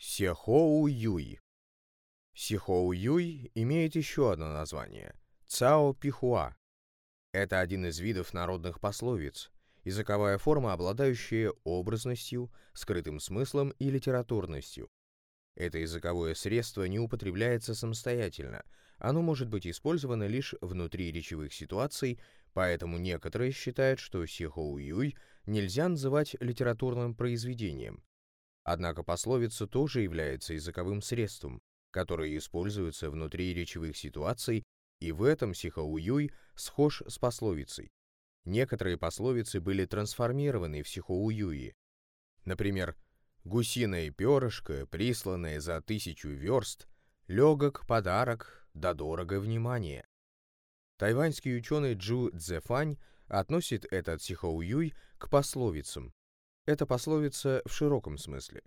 Сехоу Юй. Сихоу Юй имеет еще одно название – Цао Пихуа. Это один из видов народных пословиц, языковая форма, обладающая образностью, скрытым смыслом и литературностью. Это языковое средство не употребляется самостоятельно, оно может быть использовано лишь внутри речевых ситуаций, поэтому некоторые считают, что Сихоу Юй нельзя называть литературным произведением, Однако пословица тоже является языковым средством, которое используется внутри речевых ситуаций, и в этом Сихоуюй схож с пословицей. Некоторые пословицы были трансформированы в Сихоуюи. Например, «гусиное перышко, присланное за тысячу верст, легок подарок, да дорого внимание». Тайваньский ученый Джу Цзефань относит этот Сихоуюй к пословицам, это пословица в широком смысле.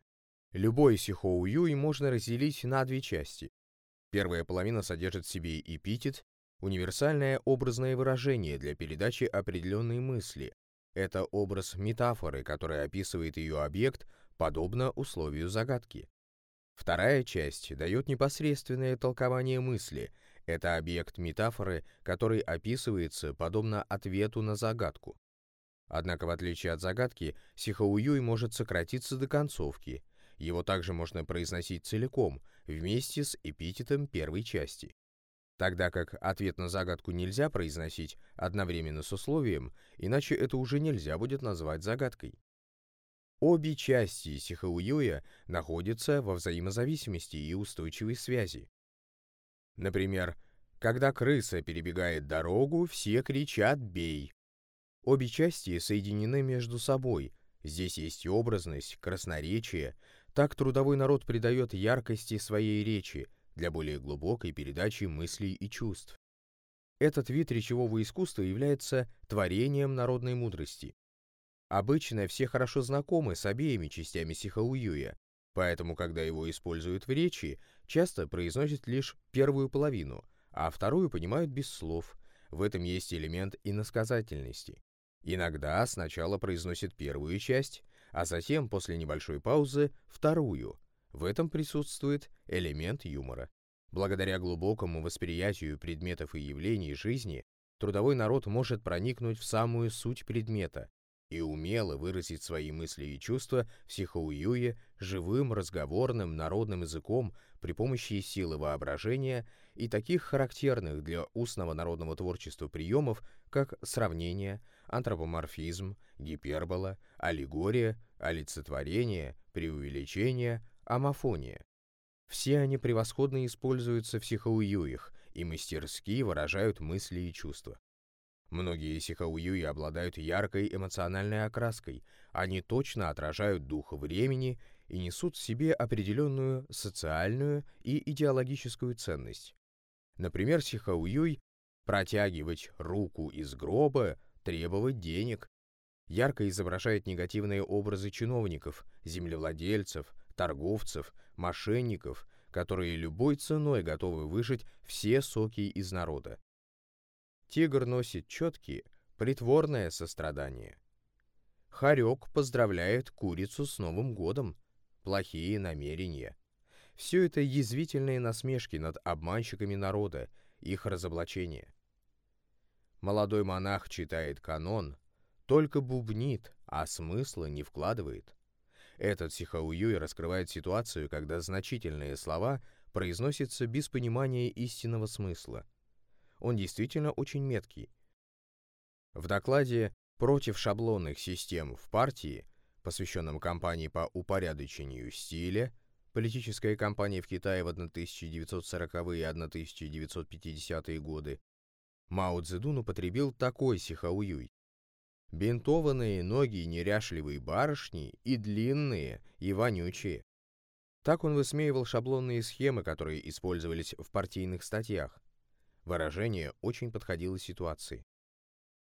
Любой сихоу юй можно разделить на две части. Первая половина содержит в себе эпитет, универсальное образное выражение для передачи определенной мысли. Это образ метафоры, который описывает ее объект, подобно условию загадки. Вторая часть дает непосредственное толкование мысли. Это объект метафоры, который описывается подобно ответу на загадку. Однако, в отличие от загадки, Сихауюй может сократиться до концовки. Его также можно произносить целиком, вместе с эпитетом первой части. Тогда как ответ на загадку нельзя произносить одновременно с условием, иначе это уже нельзя будет назвать загадкой. Обе части Сихауюя находятся во взаимозависимости и устойчивой связи. Например, когда крыса перебегает дорогу, все кричат «бей», Обе части соединены между собой. Здесь есть образность, красноречие. Так трудовой народ придает яркости своей речи для более глубокой передачи мыслей и чувств. Этот вид речевого искусства является творением народной мудрости. Обычно все хорошо знакомы с обеими частями Сихауюя, поэтому, когда его используют в речи, часто произносят лишь первую половину, а вторую понимают без слов. В этом есть элемент иносказательности. Иногда сначала произносит первую часть, а затем, после небольшой паузы, вторую. В этом присутствует элемент юмора. Благодаря глубокому восприятию предметов и явлений жизни, трудовой народ может проникнуть в самую суть предмета и умело выразить свои мысли и чувства в сихоуюе живым разговорным народным языком при помощи силы воображения и таких характерных для устного народного творчества приемов, как сравнение, антропоморфизм, гипербола, аллегория, олицетворение, преувеличение, амофония. Все они превосходно используются в сихауюях и мастерски выражают мысли и чувства. Многие сихауюи обладают яркой эмоциональной окраской, они точно отражают дух времени и несут в себе определенную социальную и идеологическую ценность. Например, сихауюй «протягивать руку из гроба требовать денег. Ярко изображает негативные образы чиновников, землевладельцев, торговцев, мошенников, которые любой ценой готовы выжить все соки из народа. Тигр носит четкие, притворное сострадание. Харек поздравляет курицу с Новым годом. Плохие намерения. Все это язвительные насмешки над обманщиками народа, их разоблачение. Молодой монах читает канон, только бубнит, а смысла не вкладывает. Этот Сихауюй раскрывает ситуацию, когда значительные слова произносятся без понимания истинного смысла. Он действительно очень меткий. В докладе «Против шаблонных систем в партии», посвященном кампании по упорядочению стиля, политическая кампания в Китае в 1940-е и 1950-е годы, Мао Цзэдун употребил такой сихауюй. Бинтованные ноги неряшливой барышни и длинные, и вонючие. Так он высмеивал шаблонные схемы, которые использовались в партийных статьях. Выражение очень подходило ситуации.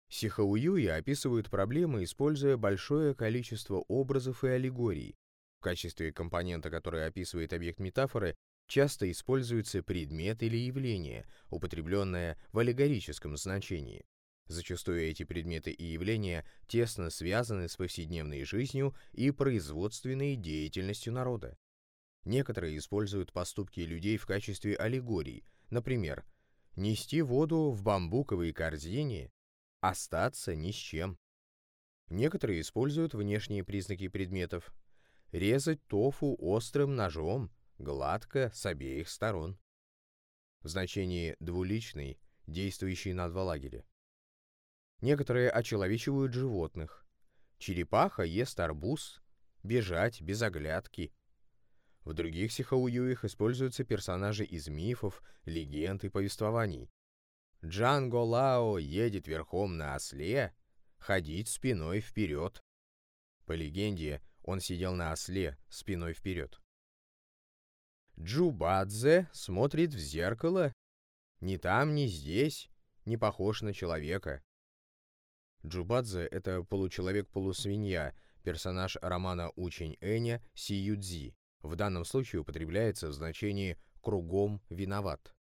Сихауюи описывают проблемы, используя большое количество образов и аллегорий. В качестве компонента, который описывает объект метафоры, часто используется предмет или явление, употребленное в аллегорическом значении. Зачастую эти предметы и явления тесно связаны с повседневной жизнью и производственной деятельностью народа. Некоторые используют поступки людей в качестве аллегорий, например, нести воду в бамбуковой корзине, остаться ни с чем. Некоторые используют внешние признаки предметов. Резать тофу острым ножом, гладко, с обеих сторон. В значении «двуличный», действующий на два лагеря. Некоторые очеловечивают животных. Черепаха ест арбуз, бежать без оглядки. В других сихауюях используются персонажи из мифов, легенд и повествований. Джанго Лао едет верхом на осле, ходить спиной вперед. По легенде, он сидел на осле спиной вперед. Джубадзе смотрит в зеркало. Ни там, ни здесь, не похож на человека. Джубадзе — это получеловек-полусвинья, персонаж романа «Учень Эня» Сиюдзи. В данном случае употребляется в значении «кругом виноват».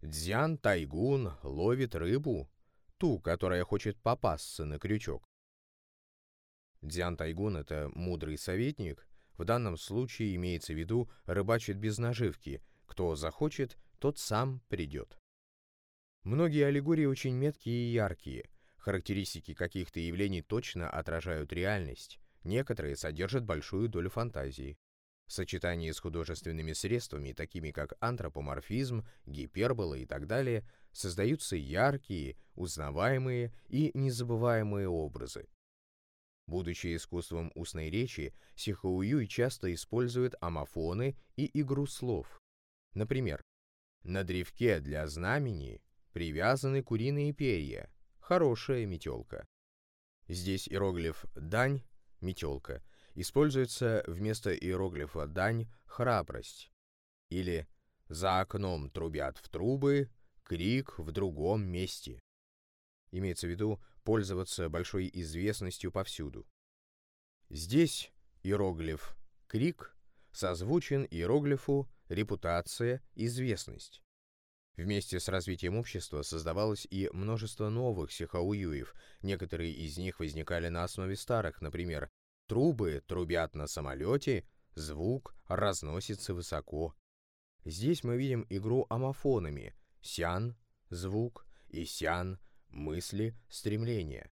Дзян Тайгун ловит рыбу, ту, которая хочет попасться на крючок. Дзян Тайгун — это мудрый советник. В данном случае имеется в виду рыбачит без наживки. Кто захочет, тот сам придет. Многие аллегории очень меткие и яркие. Характеристики каких-то явлений точно отражают реальность. Некоторые содержат большую долю фантазии. В сочетании с художественными средствами, такими как антропоморфизм, гипербола и так далее, создаются яркие, узнаваемые и незабываемые образы. Будучи искусством устной речи, Сихоуюй часто использует амофоны и игру слов. Например, «На древке для знамени привязаны куриные перья, хорошая метелка». Здесь иероглиф «дань» — метелка — используется вместо иероглифа «дань» «храбрость» или «за окном трубят в трубы, крик в другом месте». Имеется в виду пользоваться большой известностью повсюду. Здесь иероглиф «крик» созвучен иероглифу «репутация», «известность». Вместе с развитием общества создавалось и множество новых сихауюев, некоторые из них возникали на основе старых, например, Трубы трубят на самолете, звук разносится высоко. Здесь мы видим игру амофонами «сян» — звук и «сян» — мысли, стремления.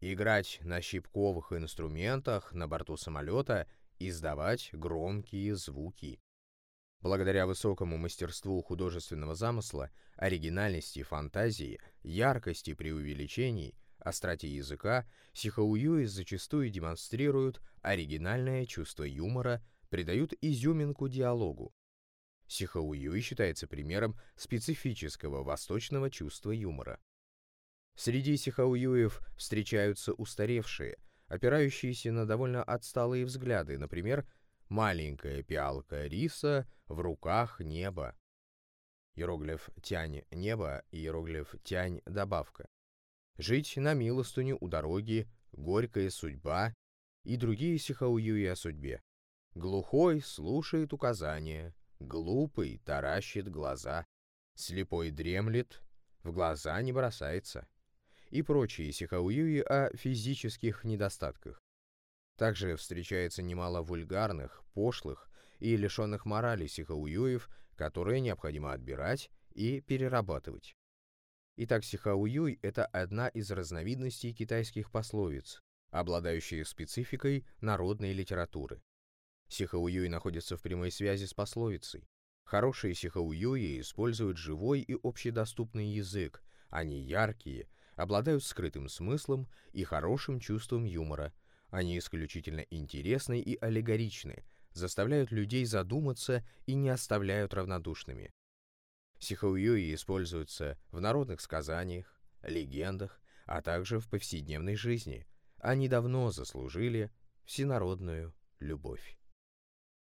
Играть на щипковых инструментах на борту самолета, издавать громкие звуки. Благодаря высокому мастерству художественного замысла, оригинальности фантазии, яркости преувеличений — остроте языка, Сихауюи зачастую демонстрируют оригинальное чувство юмора, придают изюминку диалогу. Сихауюи считается примером специфического восточного чувства юмора. Среди сихауюев встречаются устаревшие, опирающиеся на довольно отсталые взгляды, например, «маленькая пиалка риса в руках неба». Иероглиф «тянь небо» и иероглиф «тянь добавка жить на милостыню у дороги, горькая судьба и другие сихауюи о судьбе. Глухой слушает указания, глупый таращит глаза, слепой дремлет, в глаза не бросается и прочие сихауюи о физических недостатках. Также встречается немало вульгарных, пошлых и лишенных морали сихауюев, которые необходимо отбирать и перерабатывать. Итак, сихауюй – это одна из разновидностей китайских пословиц, обладающая спецификой народной литературы. Сихауюй находится в прямой связи с пословицей. Хорошие сихауюи используют живой и общедоступный язык, они яркие, обладают скрытым смыслом и хорошим чувством юмора. Они исключительно интересны и аллегоричны, заставляют людей задуматься и не оставляют равнодушными. Сихауюи используются в народных сказаниях, легендах, а также в повседневной жизни. Они давно заслужили всенародную любовь.